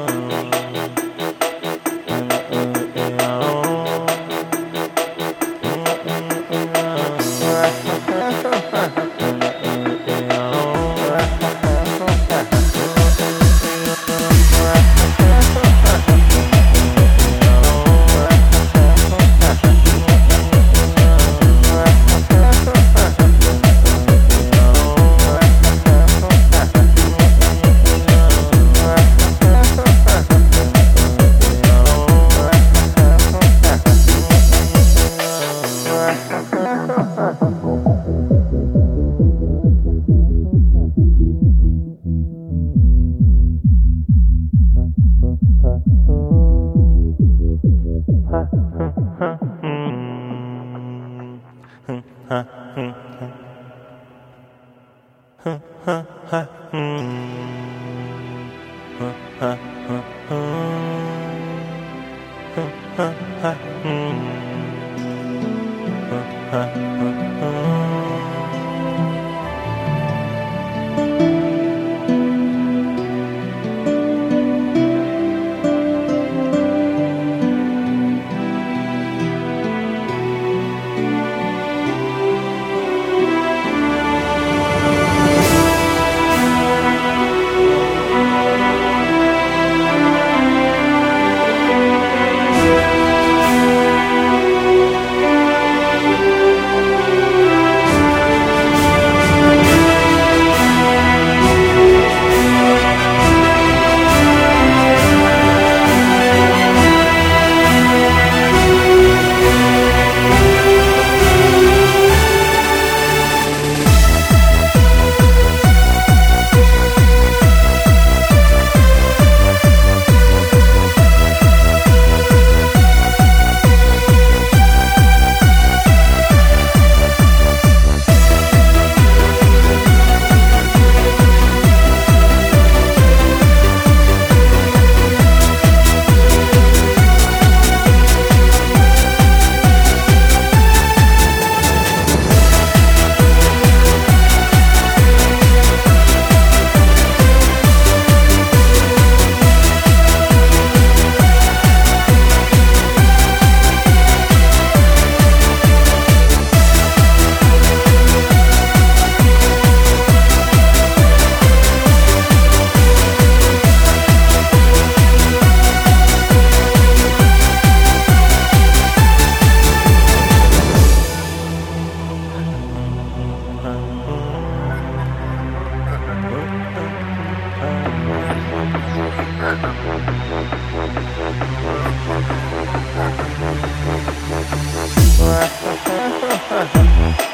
Oh. Mm-hmm. Ha ha ha ha.